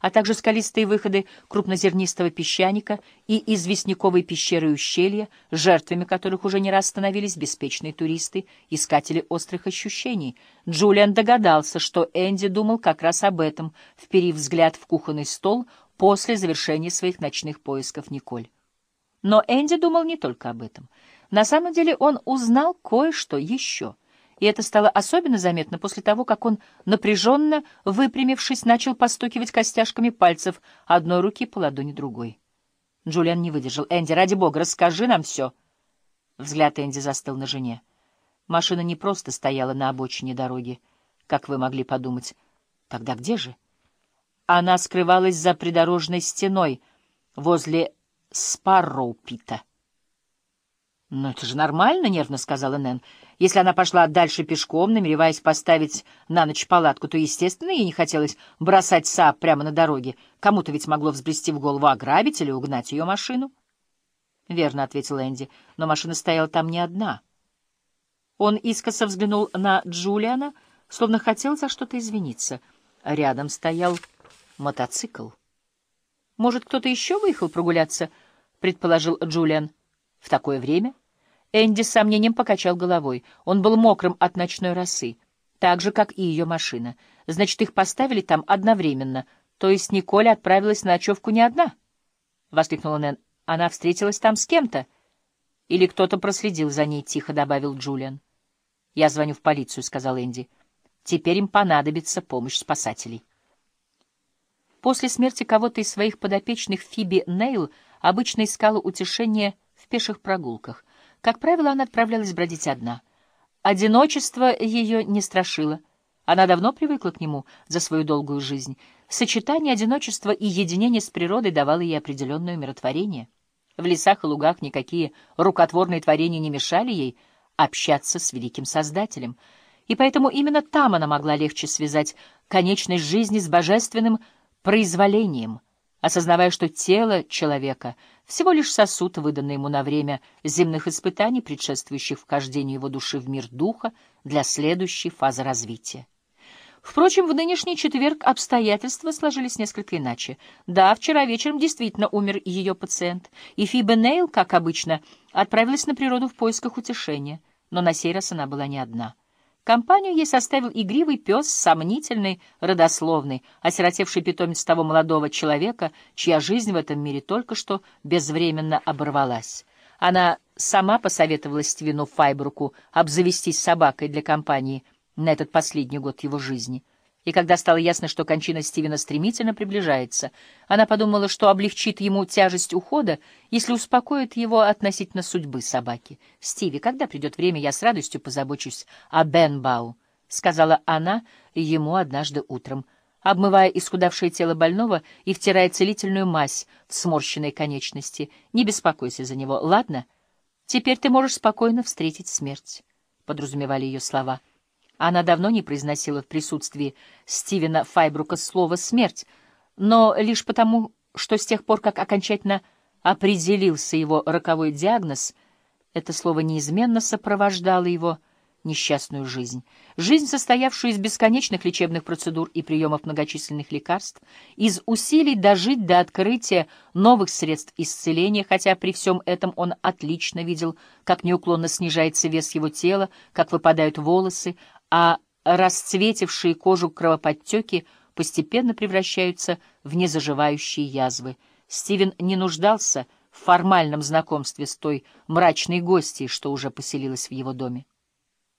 а также скалистые выходы крупнозернистого песчаника и известняковой пещеры и ущелья, жертвами которых уже не раз становились беспечные туристы, искатели острых ощущений. Джулиан догадался, что Энди думал как раз об этом, вперив взгляд в кухонный стол после завершения своих ночных поисков Николь. Но Энди думал не только об этом. На самом деле он узнал кое-что еще — и это стало особенно заметно после того, как он, напряженно выпрямившись, начал постукивать костяшками пальцев одной руки по ладони другой. Джулиан не выдержал. «Энди, ради бога, расскажи нам все!» Взгляд Энди застыл на жене. Машина не просто стояла на обочине дороги, как вы могли подумать. Тогда где же? Она скрывалась за придорожной стеной возле Спарроупита. «Но это же нормально», — нервно сказала Нэн. «Если она пошла дальше пешком, намереваясь поставить на ночь палатку, то, естественно, ей не хотелось бросать СААБ прямо на дороге. Кому-то ведь могло взбрести в голову ограбить или угнать ее машину». «Верно», — ответил Энди, — «но машина стояла там не одна». Он искоса взглянул на Джулиана, словно хотел за что-то извиниться. Рядом стоял мотоцикл. «Может, кто-то еще выехал прогуляться?» — предположил Джулиан. В такое время Энди с сомнением покачал головой. Он был мокрым от ночной росы, так же, как и ее машина. Значит, их поставили там одновременно. То есть Николя отправилась на ночевку не одна? — воскликнула Нэн. — Она встретилась там с кем-то? — Или кто-то проследил за ней, — тихо добавил Джулиан. — Я звоню в полицию, — сказал Энди. — Теперь им понадобится помощь спасателей. После смерти кого-то из своих подопечных Фиби Нейл обычно искала утешение в пеших прогулках. Как правило, она отправлялась бродить одна. Одиночество ее не страшило. Она давно привыкла к нему за свою долгую жизнь. Сочетание одиночества и единения с природой давало ей определенное умиротворение. В лесах и лугах никакие рукотворные творения не мешали ей общаться с великим Создателем. И поэтому именно там она могла легче связать конечность жизни с божественным произволением — осознавая, что тело человека — всего лишь сосуд, выданный ему на время земных испытаний, предшествующих вхождению его души в мир духа для следующей фазы развития. Впрочем, в нынешний четверг обстоятельства сложились несколько иначе. Да, вчера вечером действительно умер ее пациент, и Фиба Нейл, как обычно, отправилась на природу в поисках утешения, но на сей раз она была не одна — Компанию ей составил игривый пес, сомнительный, родословный, осиротевший питомец того молодого человека, чья жизнь в этом мире только что безвременно оборвалась. Она сама посоветовала Стивену Файбруку обзавестись собакой для компании на этот последний год его жизни — и когда стало ясно, что кончина Стивена стремительно приближается, она подумала, что облегчит ему тяжесть ухода, если успокоит его относительно судьбы собаки. «Стиви, когда придет время, я с радостью позабочусь о Бенбау», — сказала она ему однажды утром, обмывая исхудавшее тело больного и втирая целительную мазь в сморщенные конечности. «Не беспокойся за него, ладно? Теперь ты можешь спокойно встретить смерть», — подразумевали ее слова. Она давно не произносила в присутствии Стивена Файбрука слово «смерть», но лишь потому, что с тех пор, как окончательно определился его роковой диагноз, это слово неизменно сопровождало его несчастную жизнь. Жизнь, состоявшую из бесконечных лечебных процедур и приемов многочисленных лекарств, из усилий дожить до открытия новых средств исцеления, хотя при всем этом он отлично видел, как неуклонно снижается вес его тела, как выпадают волосы, а расцветившие кожу кровоподтеки постепенно превращаются в незаживающие язвы. Стивен не нуждался в формальном знакомстве с той мрачной гостьей, что уже поселилась в его доме.